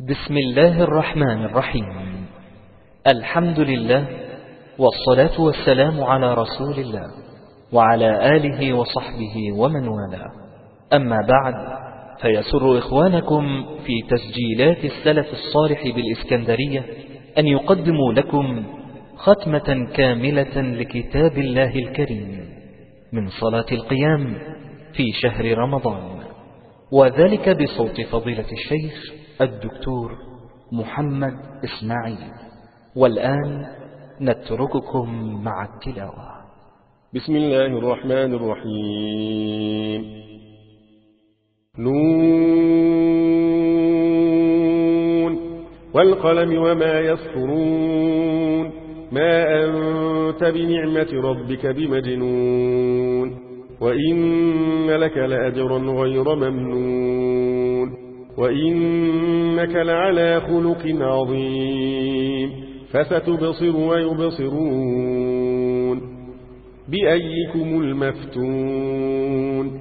بسم الله الرحمن الرحيم. الحمد لله والصلاة والسلام على رسول الله وعلى آله وصحبه ومن والاه. أما بعد فيسر إخوانكم في تسجيلات السلف الصالح بالإسكندرية أن يقدموا لكم ختمة كاملة لكتاب الله الكريم من صلاة القيام في شهر رمضان. وذلك بصوت فضيلة الشيخ الدكتور محمد إسماعيل. والآن نترككم مع التلاوة. بسم الله الرحمن الرحيم. نون. والقلم وما يسطرون. ما أنت بنعمة ربك بمجنون. وإن لك لأجرا غير ممنون. وإنك لعلى خلق عظيم فستبصر ويبصرون بأيكم المفتون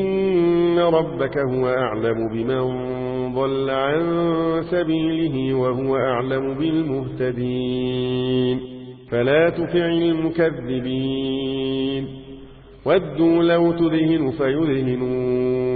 إن ربك هو أعلم بمن ضل عن سبيله وهو أعلم بالمهتدين فلا تفع المكذبين ودوا لو تذهن فيذهنون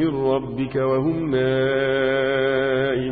من ربك وهم نائمون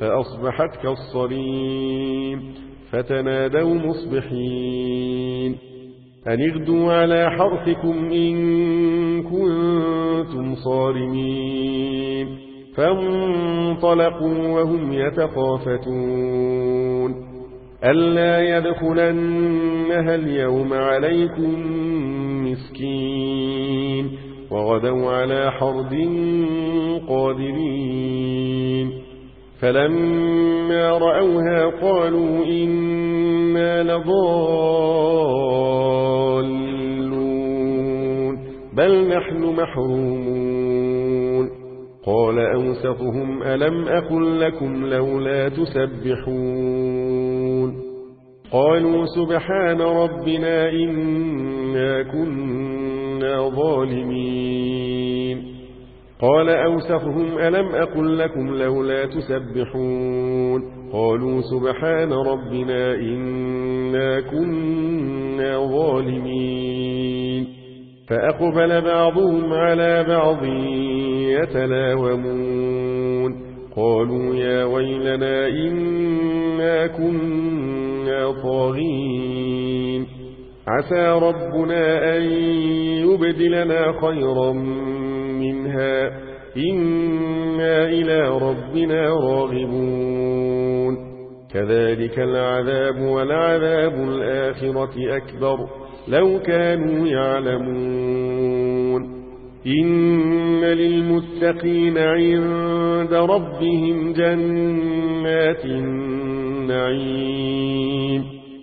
فأصبحت كالصريم فتنادوا مصبحين أن اغدوا على حرثكم إن كنتم صارمين فانطلقوا وهم يتخافتون ألا يدخلنها اليوم عليكم مسكين وغدوا على حرد قادرين. فلما رأوها قالوا إنا لضالون. بل نحن محرومون. قال أوسطهم ألم أقل لكم لولا تسبحون. قالوا سبحان ربنا إنا كنا ظالمين. قال أوسطهم ألم أقل لكم لولا تسبحون؟ قالوا سبحان ربنا إنا كنا ظالمين. فأقبل بعضهم على بعض يتلاومون. قالوا يا ويلنا إنا كنا طاغين. عسى ربنا أن يبدلنا خيرا منها. إنا إلى ربنا راغبون. كذلك العذاب والعذاب الآخرة أكبر. لو كانوا يعلمون. إن للمتقين عند ربهم جنات النعيم.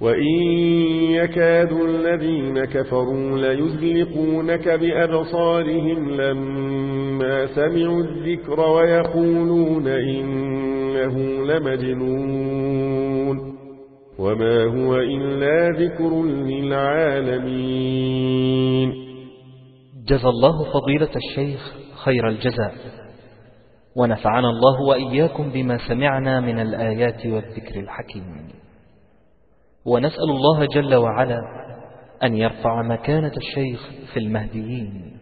وإن يكاد الذين كفروا ليزلقونك بأبصارهم لما سمعوا الذكر ويقولون إنه لمجنون وما هو إلا ذكر للعالمين جزى الله فضيلة الشيخ خير الجزاء. ونفعنا الله وإياكم بما سمعنا من الآيات والذكر الحكيم. ونسأل الله جل وعلا أن يرفع مكانة الشيخ في المهديين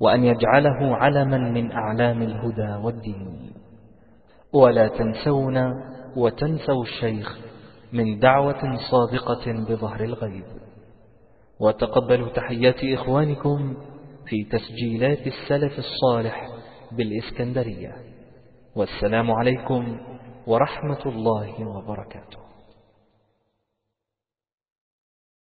وأن يجعله علما من أعلام الهدى والدين. ولا تنسونا وتنسوا الشيخ من دعوة صادقة بظهر الغيب. وتقبلوا تحيات إخوانكم في تسجيلات السلف الصالح بالإسكندرية. والسلام عليكم ورحمة الله وبركاته.